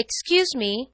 Excuse me,